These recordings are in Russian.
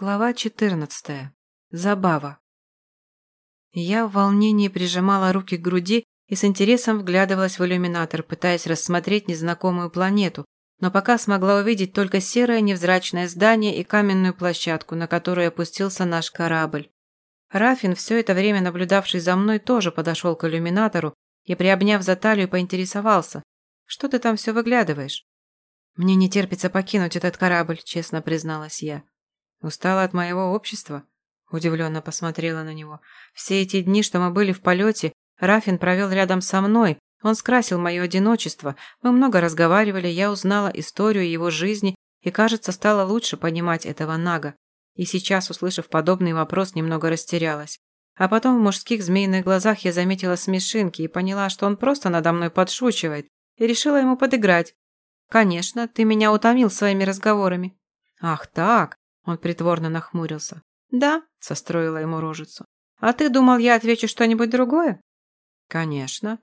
Глава 14. Забава. Я в волнении прижимала руки к груди и с интересом вглядывалась в иллюминатор, пытаясь рассмотреть незнакомую планету, но пока смогла увидеть только серое невзрачное здание и каменную площадку, на которую опустился наш корабль. Рафин, все это время наблюдавший за мной, тоже подошел к иллюминатору и, приобняв за талию, поинтересовался. «Что ты там все выглядываешь?» «Мне не терпится покинуть этот корабль», – честно призналась я. Устала от моего общества? Удивленно посмотрела на него. Все эти дни, что мы были в полете, Рафин провел рядом со мной. Он скрасил мое одиночество. Мы много разговаривали, я узнала историю его жизни и, кажется, стала лучше понимать этого Нага. И сейчас, услышав подобный вопрос, немного растерялась. А потом в мужских змеиных глазах я заметила смешинки и поняла, что он просто надо мной подшучивает, и решила ему подыграть. «Конечно, ты меня утомил своими разговорами». «Ах так, он притворно нахмурился. «Да», – состроила ему рожицу. «А ты думал, я отвечу что-нибудь другое?» «Конечно».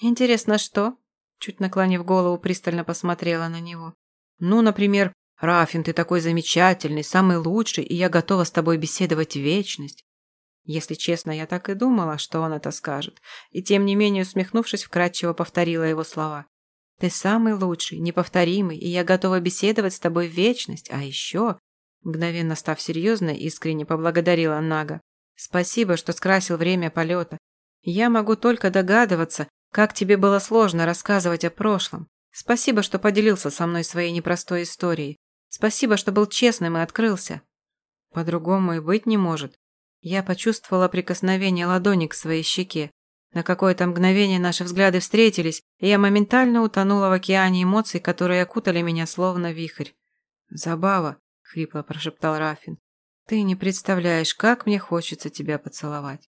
«Интересно, что?» Чуть наклонив голову, пристально посмотрела на него. «Ну, например, Рафин, ты такой замечательный, самый лучший, и я готова с тобой беседовать вечность». Если честно, я так и думала, что он это скажет, и тем не менее, усмехнувшись, вкратчиво повторила его слова. «Ты самый лучший, неповторимый, и я готова беседовать с тобой в вечность, а еще Мгновенно став серьезной, искренне поблагодарила Нага. «Спасибо, что скрасил время полета. Я могу только догадываться, как тебе было сложно рассказывать о прошлом. Спасибо, что поделился со мной своей непростой историей. Спасибо, что был честным и открылся. По-другому и быть не может. Я почувствовала прикосновение ладони к своей щеке. На какое-то мгновение наши взгляды встретились, и я моментально утонула в океане эмоций, которые окутали меня словно вихрь. Забава, хрипло прошептал Рафин. Ты не представляешь, как мне хочется тебя поцеловать.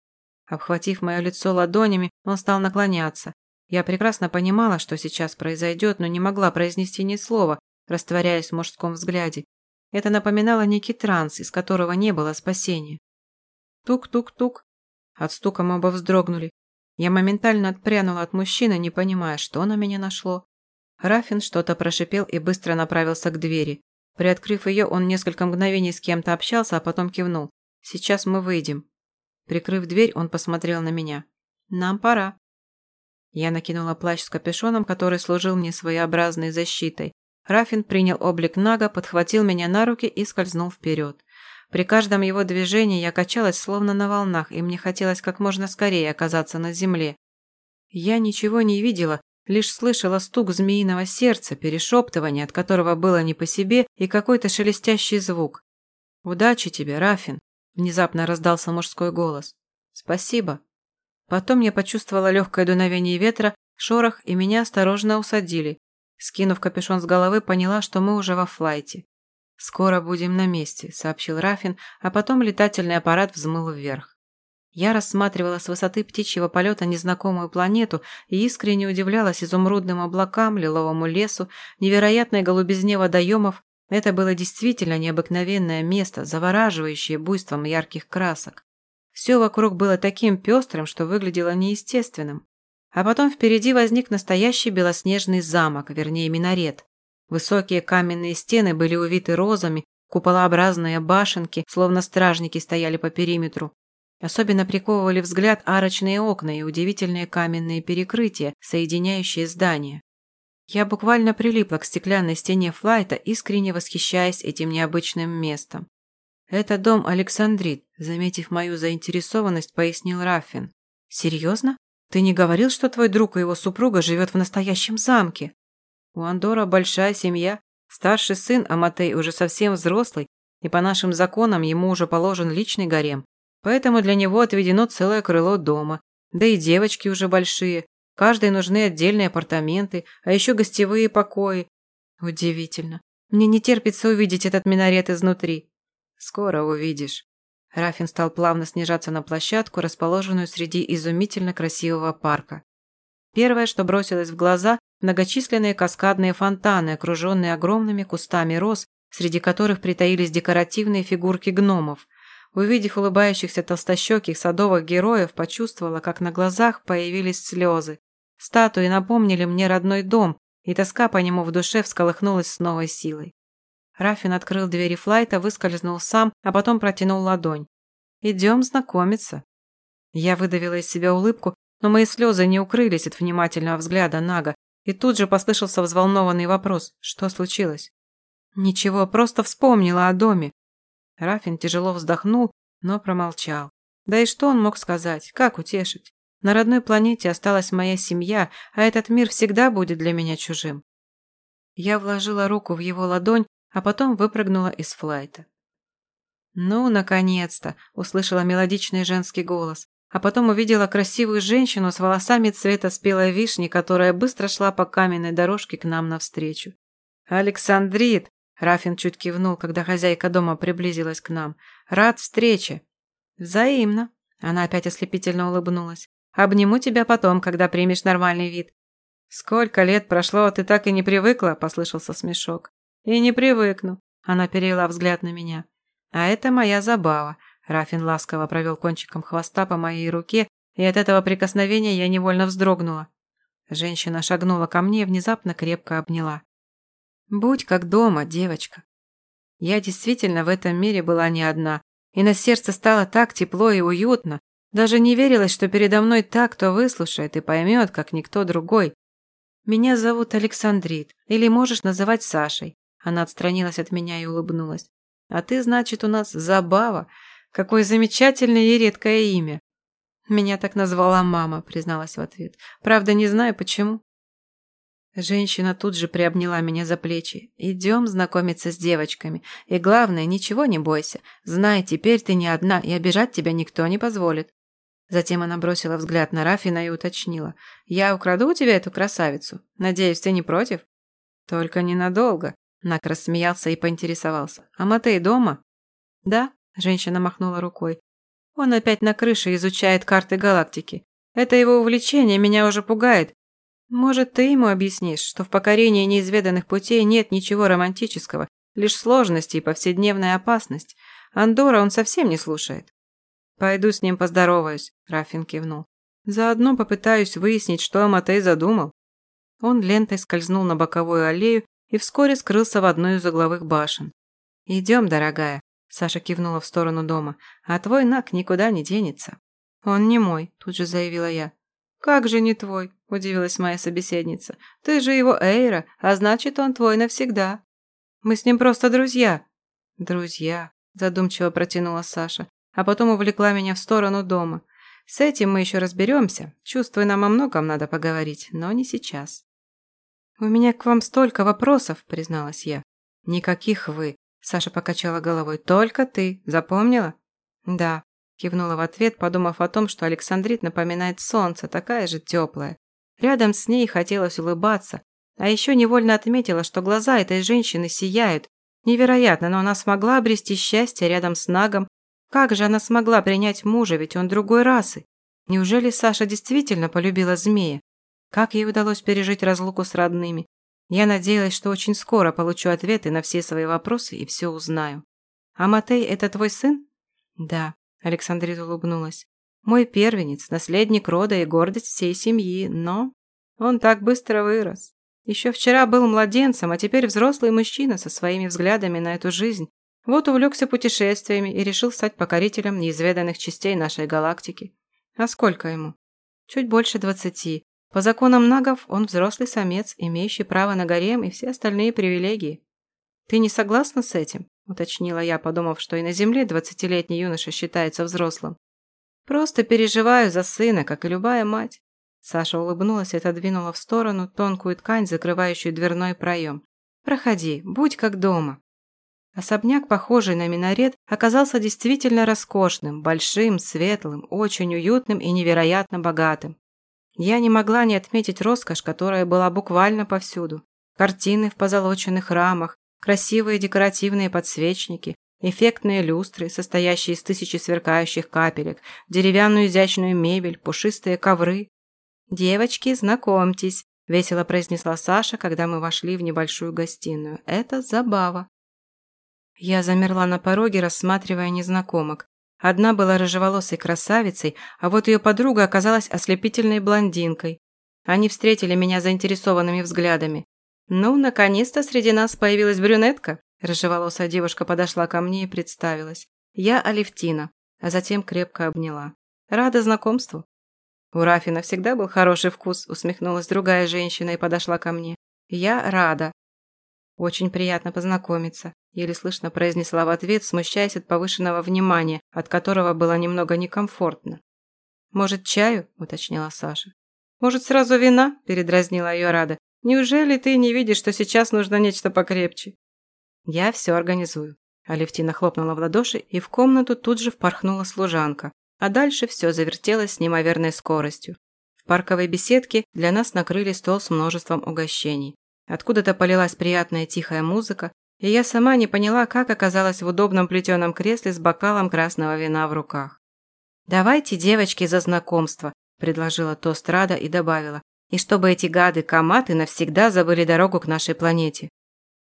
Обхватив мое лицо ладонями, он стал наклоняться. Я прекрасно понимала, что сейчас произойдет, но не могла произнести ни слова, растворяясь в мужском взгляде. Это напоминало некий транс, из которого не было спасения. Тук-тук-тук. От стука мы оба вздрогнули. Я моментально отпрянула от мужчины, не понимая, что на меня нашло. Рафин что-то прошипел и быстро направился к двери. Приоткрыв ее, он несколько мгновений с кем-то общался, а потом кивнул. «Сейчас мы выйдем». Прикрыв дверь, он посмотрел на меня. «Нам пора». Я накинула плащ с капюшоном, который служил мне своеобразной защитой. Рафин принял облик Нага, подхватил меня на руки и скользнул вперед. При каждом его движении я качалась словно на волнах, и мне хотелось как можно скорее оказаться на земле. Я ничего не видела, Лишь слышала стук змеиного сердца, перешептывание, от которого было не по себе, и какой-то шелестящий звук. «Удачи тебе, Рафин!» – внезапно раздался мужской голос. «Спасибо». Потом я почувствовала легкое дуновение ветра, шорох, и меня осторожно усадили. Скинув капюшон с головы, поняла, что мы уже во флайте. «Скоро будем на месте», – сообщил Рафин, а потом летательный аппарат взмыл вверх. Я рассматривала с высоты птичьего полета незнакомую планету и искренне удивлялась изумрудным облакам, лиловому лесу, невероятной голубизне водоемов. Это было действительно необыкновенное место, завораживающее буйством ярких красок. Все вокруг было таким пестрым, что выглядело неестественным. А потом впереди возник настоящий белоснежный замок, вернее минарет. Высокие каменные стены были увиты розами, куполообразные башенки, словно стражники стояли по периметру. Особенно приковывали взгляд арочные окна и удивительные каменные перекрытия, соединяющие здания. Я буквально прилипла к стеклянной стене флайта, искренне восхищаясь этим необычным местом. «Это дом Александрит», – заметив мою заинтересованность, пояснил Раффин. «Серьезно? Ты не говорил, что твой друг и его супруга живет в настоящем замке?» «У Андора большая семья. Старший сын Аматей уже совсем взрослый, и по нашим законам ему уже положен личный гарем. Поэтому для него отведено целое крыло дома. Да и девочки уже большие. Каждой нужны отдельные апартаменты, а еще гостевые покои. Удивительно. Мне не терпится увидеть этот минарет изнутри. Скоро увидишь. Рафин стал плавно снижаться на площадку, расположенную среди изумительно красивого парка. Первое, что бросилось в глаза – многочисленные каскадные фонтаны, окруженные огромными кустами роз, среди которых притаились декоративные фигурки гномов – Увидев улыбающихся толстощеких садовых героев, почувствовала, как на глазах появились слезы. Статуи напомнили мне родной дом, и тоска по нему в душе всколыхнулась с новой силой. Рафин открыл двери флайта, выскользнул сам, а потом протянул ладонь. «Идем знакомиться». Я выдавила из себя улыбку, но мои слезы не укрылись от внимательного взгляда Нага, и тут же послышался взволнованный вопрос. Что случилось? Ничего, просто вспомнила о доме. Рафин тяжело вздохнул, но промолчал. Да и что он мог сказать? Как утешить? На родной планете осталась моя семья, а этот мир всегда будет для меня чужим. Я вложила руку в его ладонь, а потом выпрыгнула из флайта. «Ну, наконец-то!» – услышала мелодичный женский голос, а потом увидела красивую женщину с волосами цвета спелой вишни, которая быстро шла по каменной дорожке к нам навстречу. «Александрит!» – Рафин чуть кивнул, когда хозяйка дома приблизилась к нам. «Рад встрече!» «Взаимно!» – она опять ослепительно улыбнулась. Обниму тебя потом, когда примешь нормальный вид». «Сколько лет прошло, а ты так и не привыкла?» – послышался смешок. «И не привыкну», – она перевела взгляд на меня. «А это моя забава», – Рафин ласково провел кончиком хвоста по моей руке, и от этого прикосновения я невольно вздрогнула. Женщина шагнула ко мне и внезапно крепко обняла. «Будь как дома, девочка». Я действительно в этом мире была не одна, и на сердце стало так тепло и уютно, даже не верилось, что передо мной так, кто выслушает и поймет, как никто другой. Меня зовут Александрит, или можешь называть Сашей. Она отстранилась от меня и улыбнулась. А ты, значит, у нас Забава. Какое замечательное и редкое имя. Меня так назвала мама, призналась в ответ. Правда, не знаю почему. Женщина тут же приобняла меня за плечи. «Идем знакомиться с девочками. И главное, ничего не бойся. Знай, теперь ты не одна, и обижать тебя никто не позволит. Затем она бросила взгляд на Рафина и уточнила. «Я украду у тебя эту красавицу? Надеюсь, ты не против?» «Только ненадолго», – Нак рассмеялся и поинтересовался. «А Матей дома?» «Да», – женщина махнула рукой. «Он опять на крыше изучает карты галактики. Это его увлечение меня уже пугает. Может, ты ему объяснишь, что в покорении неизведанных путей нет ничего романтического, лишь сложности и повседневная опасность. Андора он совсем не слушает». «Пойду с ним поздороваюсь», – Рафин кивнул. «Заодно попытаюсь выяснить, что Аматей задумал». Он лентой скользнул на боковую аллею и вскоре скрылся в одной из угловых башен. «Идем, дорогая», – Саша кивнула в сторону дома, «а твой Нак никуда не денется». «Он не мой», – тут же заявила я. «Как же не твой?» – удивилась моя собеседница. «Ты же его Эйра, а значит, он твой навсегда. Мы с ним просто друзья». «Друзья», – задумчиво протянула Саша а потом увлекла меня в сторону дома. С этим мы еще разберемся. Чувствую, нам о многом надо поговорить, но не сейчас. «У меня к вам столько вопросов», – призналась я. «Никаких вы», – Саша покачала головой. «Только ты. Запомнила?» «Да», – кивнула в ответ, подумав о том, что Александрит напоминает солнце, такая же теплая. Рядом с ней хотелось улыбаться, а еще невольно отметила, что глаза этой женщины сияют. Невероятно, но она смогла обрести счастье рядом с Нагом, как же она смогла принять мужа, ведь он другой расы? Неужели Саша действительно полюбила змея? Как ей удалось пережить разлуку с родными? Я надеялась, что очень скоро получу ответы на все свои вопросы и все узнаю. «А Матей – это твой сын?» «Да», – Александрита улыбнулась. «Мой первенец, наследник рода и гордость всей семьи, но он так быстро вырос. Еще вчера был младенцем, а теперь взрослый мужчина со своими взглядами на эту жизнь вот увлекся путешествиями и решил стать покорителем неизведанных частей нашей галактики. А сколько ему? Чуть больше двадцати. По законам нагов он взрослый самец, имеющий право на гарем и все остальные привилегии. «Ты не согласна с этим?» – уточнила я, подумав, что и на Земле двадцатилетний юноша считается взрослым. «Просто переживаю за сына, как и любая мать». Саша улыбнулась и отодвинула в сторону тонкую ткань, закрывающую дверной проем. «Проходи, будь как дома». Особняк, похожий на минарет, оказался действительно роскошным, большим, светлым, очень уютным и невероятно богатым. Я не могла не отметить роскошь, которая была буквально повсюду. Картины в позолоченных рамах, красивые декоративные подсвечники, эффектные люстры, состоящие из тысячи сверкающих капелек, деревянную изящную мебель, пушистые ковры. «Девочки, знакомьтесь», – весело произнесла Саша, когда мы вошли в небольшую гостиную. «Это забава». Я замерла на пороге, рассматривая незнакомок. Одна была рыжеволосой красавицей, а вот ее подруга оказалась ослепительной блондинкой. Они встретили меня заинтересованными взглядами. «Ну, наконец-то среди нас появилась брюнетка», Рыжеволосая девушка подошла ко мне и представилась. Я Алевтина, а затем крепко обняла. Рада знакомству. У Рафина всегда был хороший вкус, усмехнулась другая женщина и подошла ко мне. Я рада. Очень приятно познакомиться, еле слышно произнесла в ответ, смущаясь от повышенного внимания, от которого было немного некомфортно. «Может, чаю?» – уточнила Саша. «Может, сразу вина?» – передразнила ее Рада. «Неужели ты не видишь, что сейчас нужно нечто покрепче?» «Я все организую». Алевтина хлопнула в ладоши, и в комнату тут же впорхнула служанка. А дальше все завертелось с неимоверной скоростью. В парковой беседке для нас накрыли стол с множеством угощений. Откуда-то полилась приятная тихая музыка, и я сама не поняла, как оказалась в удобном плетеном кресле с бокалом красного вина в руках. «Давайте, девочки, за знакомство», – предложила тост Рада и добавила. «И чтобы эти гады-каматы навсегда забыли дорогу к нашей планете».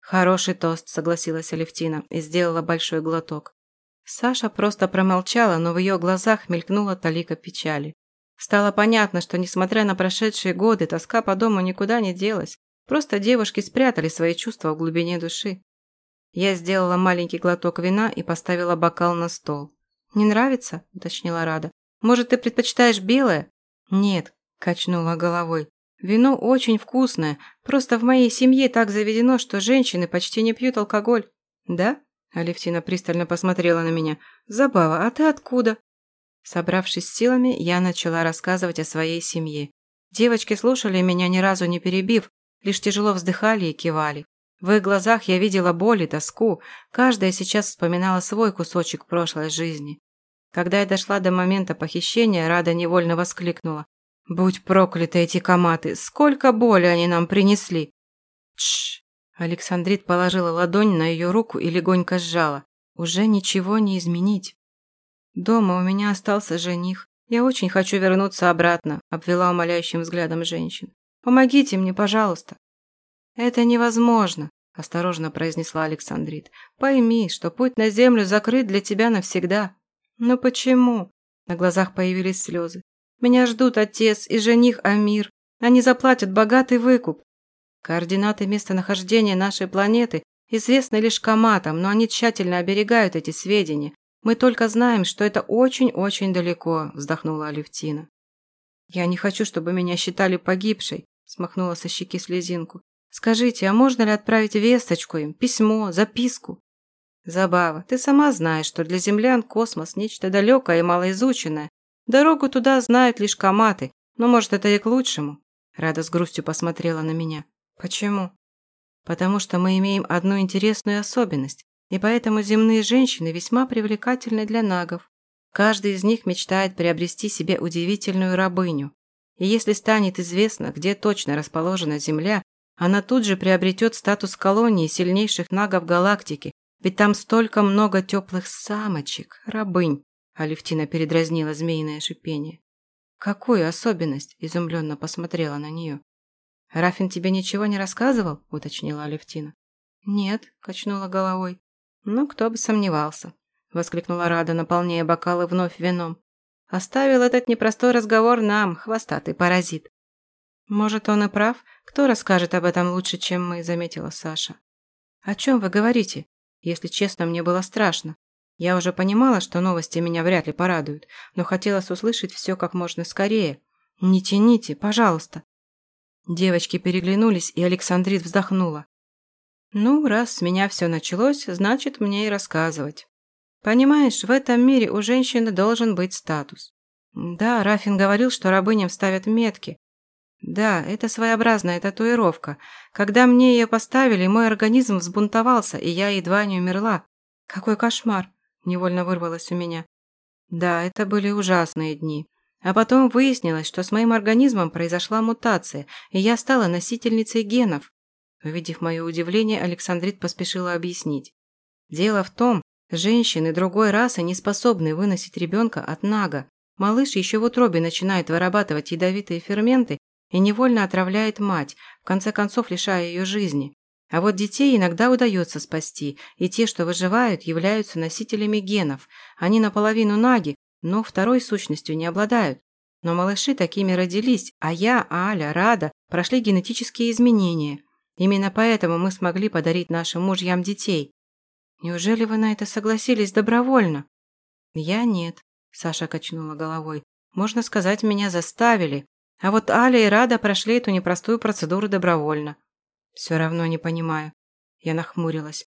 «Хороший тост», – согласилась Алевтина и сделала большой глоток. Саша просто промолчала, но в ее глазах мелькнула талика печали. Стало понятно, что, несмотря на прошедшие годы, тоска по дому никуда не делась. Просто девушки спрятали свои чувства в глубине души. Я сделала маленький глоток вина и поставила бокал на стол. «Не нравится?» – уточнила Рада. «Может, ты предпочитаешь белое?» «Нет», – качнула головой. «Вино очень вкусное. Просто в моей семье так заведено, что женщины почти не пьют алкоголь». «Да?» – Алевтина пристально посмотрела на меня. «Забава, а ты откуда?» Собравшись силами, я начала рассказывать о своей семье. Девочки слушали меня, ни разу не перебив, лишь тяжело вздыхали и кивали. В их глазах я видела боль и тоску, каждая сейчас вспоминала свой кусочек прошлой жизни. Когда я дошла до момента похищения, Рада невольно воскликнула. «Будь прокляты эти коматы! Сколько боли они нам принесли!» «Тш!» Александрит положила ладонь на ее руку и легонько сжала. «Уже ничего не изменить!» «Дома у меня остался жених. Я очень хочу вернуться обратно», обвела умоляющим взглядом женщин. «Помогите мне, пожалуйста!» «Это невозможно», – осторожно произнесла Александрит. «Пойми, что путь на землю закрыт для тебя навсегда». «Но почему?» На глазах появились слезы. «Меня ждут отец и жених Амир. Они заплатят богатый выкуп. Координаты местонахождения нашей планеты известны лишь коматам, но они тщательно оберегают эти сведения. Мы только знаем, что это очень-очень далеко», – вздохнула Алевтина. «Я не хочу, чтобы меня считали погибшей», – смахнула со щеки слезинку. Скажите, а можно ли отправить весточку им, письмо, записку? Забава, ты сама знаешь, что для землян космос – нечто далекое и малоизученное. Дорогу туда знают лишь коматы, но, может, это и к лучшему. Рада с грустью посмотрела на меня. Почему? Потому что мы имеем одну интересную особенность, и поэтому земные женщины весьма привлекательны для нагов. Каждый из них мечтает приобрести себе удивительную рабыню. И если станет известно, где точно расположена Земля, она тут же приобретет статус колонии сильнейших нагов галактики, ведь там столько много теплых самочек, рабынь. Алевтина передразнила змеиное шипение. «Какую особенность?» – изумленно посмотрела на нее. «Рафин тебе ничего не рассказывал?» – уточнила Алевтина. «Нет», – качнула головой. «Ну, кто бы сомневался», – воскликнула Рада, наполняя бокалы вновь вином. «Оставил этот непростой разговор нам, хвостатый паразит». «Может, он и прав, «Кто расскажет об этом лучше, чем мы?» – заметила Саша. «О чем вы говорите? Если честно, мне было страшно. Я уже понимала, что новости меня вряд ли порадуют, но хотелось услышать все как можно скорее. Не тяните, пожалуйста». Девочки переглянулись, и Александрит вздохнула. «Ну, раз с меня все началось, значит, мне и рассказывать. Понимаешь, в этом мире у женщины должен быть статус. Да, Рафин говорил, что рабыням ставят метки, да, это своеобразная татуировка. Когда мне ее поставили, мой организм взбунтовался, и я едва не умерла. Какой кошмар, невольно вырвалось у меня. Да, это были ужасные дни. А потом выяснилось, что с моим организмом произошла мутация, и я стала носительницей генов. Увидев мое удивление, Александрит поспешила объяснить. Дело в том, женщины другой расы не способны выносить ребенка от нага. Малыш еще в утробе начинает вырабатывать ядовитые ферменты, и невольно отравляет мать, в конце концов лишая ее жизни. А вот детей иногда удается спасти, и те, что выживают, являются носителями генов. Они наполовину наги, но второй сущностью не обладают. Но малыши такими родились, а я, Аля, Рада прошли генетические изменения. Именно поэтому мы смогли подарить нашим мужьям детей. Неужели вы на это согласились добровольно? Я нет, Саша качнула головой. Можно сказать, меня заставили. А вот Аля и Рада прошли эту непростую процедуру добровольно. Все равно не понимаю. Я нахмурилась.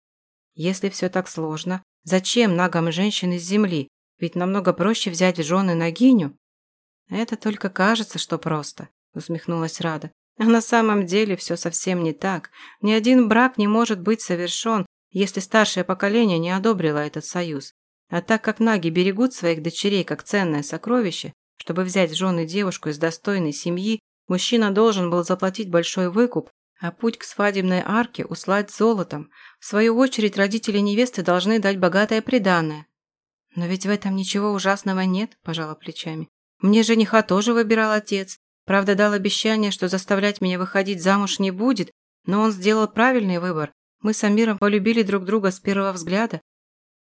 Если все так сложно, зачем нагам женщин из земли? Ведь намного проще взять в жены Нагиню. Это только кажется, что просто, усмехнулась Рада. А на самом деле все совсем не так. Ни один брак не может быть совершен, если старшее поколение не одобрило этот союз. А так как наги берегут своих дочерей как ценное сокровище, чтобы взять в жены девушку из достойной семьи, мужчина должен был заплатить большой выкуп, а путь к свадебной арке услать золотом. В свою очередь родители невесты должны дать богатое приданое. «Но ведь в этом ничего ужасного нет», – пожала плечами. «Мне жениха тоже выбирал отец. Правда, дал обещание, что заставлять меня выходить замуж не будет, но он сделал правильный выбор. Мы с Амиром полюбили друг друга с первого взгляда.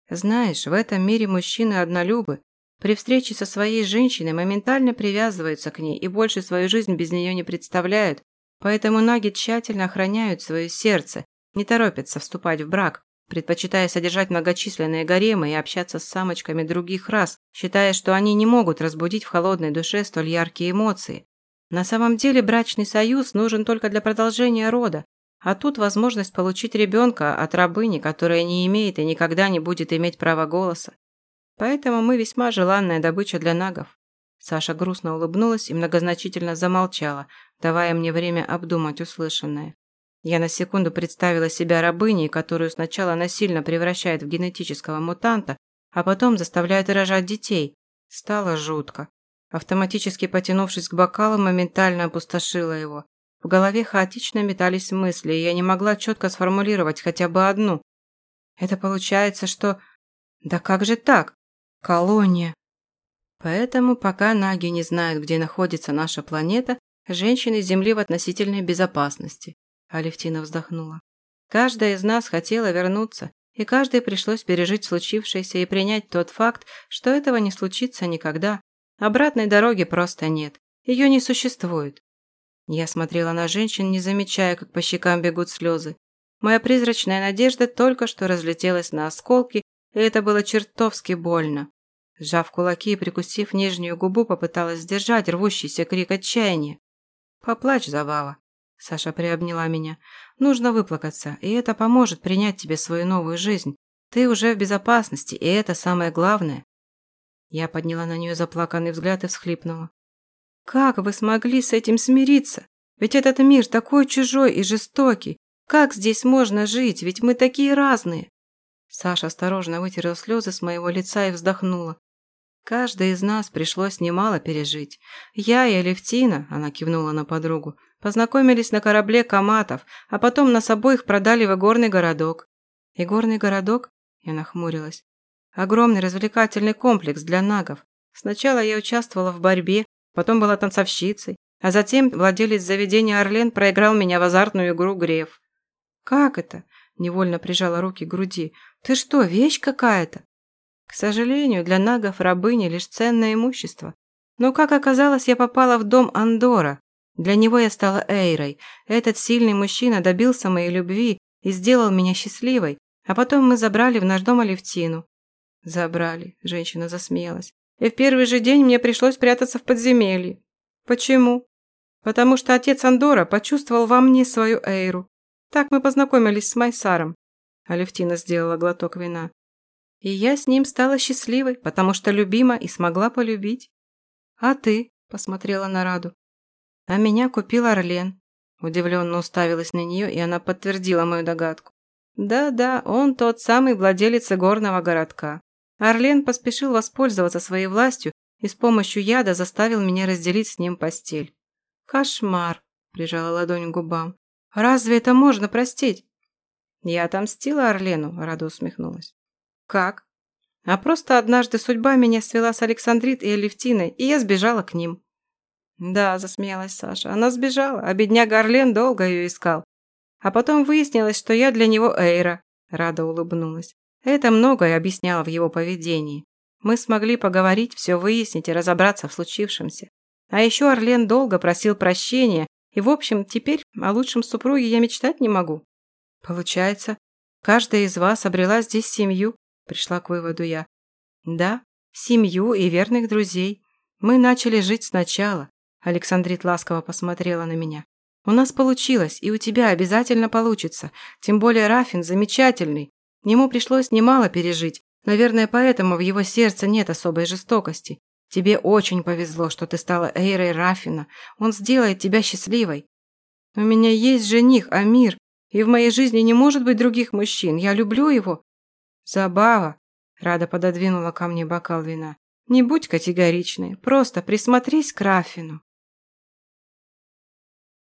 Знаешь, в этом мире мужчины однолюбы. При встрече со своей женщиной моментально привязываются к ней и больше свою жизнь без нее не представляют, поэтому наги тщательно охраняют свое сердце, не торопятся вступать в брак, предпочитая содержать многочисленные гаремы и общаться с самочками других рас, считая, что они не могут разбудить в холодной душе столь яркие эмоции. На самом деле брачный союз нужен только для продолжения рода, а тут возможность получить ребенка от рабыни, которая не имеет и никогда не будет иметь права голоса. Поэтому мы весьма желанная добыча для нагов. Саша грустно улыбнулась и многозначительно замолчала, давая мне время обдумать услышанное. Я на секунду представила себя рабыней, которую сначала насильно превращает в генетического мутанта, а потом заставляет рожать детей. Стало жутко. Автоматически потянувшись к бокалу, моментально опустошила его. В голове хаотично метались мысли, и я не могла четко сформулировать хотя бы одну. Это получается, что... Да как же так? Колония. Поэтому, пока наги не знают, где находится наша планета, женщины Земли в относительной безопасности. Алевтина вздохнула. Каждая из нас хотела вернуться, и каждой пришлось пережить случившееся и принять тот факт, что этого не случится никогда. Обратной дороги просто нет. Ее не существует. Я смотрела на женщин, не замечая, как по щекам бегут слезы. Моя призрачная надежда только что разлетелась на осколки, и это было чертовски больно. Сжав кулаки и прикусив нижнюю губу, попыталась сдержать рвущийся крик отчаяния. «Поплачь, Забава!» Саша приобняла меня. «Нужно выплакаться, и это поможет принять тебе свою новую жизнь. Ты уже в безопасности, и это самое главное». Я подняла на нее заплаканный взгляд и всхлипнула. Как вы смогли с этим смириться? Ведь этот мир такой чужой и жестокий. Как здесь можно жить? Ведь мы такие разные. Саша осторожно вытерла слезы с моего лица и вздохнула. Каждой из нас пришлось немало пережить. Я и Алевтина, она кивнула на подругу, познакомились на корабле Каматов, а потом нас обоих продали в игорный городок. Игорный городок? Я нахмурилась. Огромный развлекательный комплекс для нагов. Сначала я участвовала в борьбе, потом была танцовщицей, а затем владелец заведения «Орлен» проиграл меня в азартную игру «Греф». «Как это?» – невольно прижала руки к груди. «Ты что, вещь какая-то?» К сожалению, для нагов рабыни лишь ценное имущество. Но, как оказалось, я попала в дом Андора. Для него я стала Эйрой. Этот сильный мужчина добился моей любви и сделал меня счастливой, а потом мы забрали в наш дом Алевтину. «Забрали», – женщина засмеялась и в первый же день мне пришлось прятаться в подземелье. Почему? Потому что отец Андора почувствовал во мне свою Эйру. Так мы познакомились с Майсаром. Алевтина сделала глоток вина. И я с ним стала счастливой, потому что любима и смогла полюбить. А ты? Посмотрела на Раду. А меня купил Орлен. Удивленно уставилась на нее, и она подтвердила мою догадку. Да-да, он тот самый владелец горного городка. Орлен поспешил воспользоваться своей властью и с помощью яда заставил меня разделить с ним постель. «Кошмар!» – прижала ладонь к губам. «Разве это можно простить?» «Я отомстила Орлену», – Рада усмехнулась. «Как?» «А просто однажды судьба меня свела с Александрит и Алевтиной, и я сбежала к ним». «Да», – засмеялась Саша, – «она сбежала, а бедняга Орлен долго ее искал. А потом выяснилось, что я для него Эйра», – Рада улыбнулась. Это многое объясняло в его поведении. Мы смогли поговорить, все выяснить и разобраться в случившемся. А еще Орлен долго просил прощения, и, в общем, теперь о лучшем супруге я мечтать не могу. Получается, Каждая из вас обрела здесь семью, пришла к выводу я. Да, семью и верных друзей. Мы начали жить сначала. Александрит ласково посмотрела на меня. У нас получилось, и у тебя обязательно получится. Тем более Рафин замечательный. Ему пришлось немало пережить. Наверное, поэтому в его сердце нет особой жестокости. Тебе очень повезло, что ты стала Эйрой Рафина. Он сделает тебя счастливой. У меня есть жених, Амир, и в моей жизни не может быть других мужчин. Я люблю его. Забава. Рада пододвинула ко мне бокал вина. Не будь категоричной, просто присмотрись к Рафину.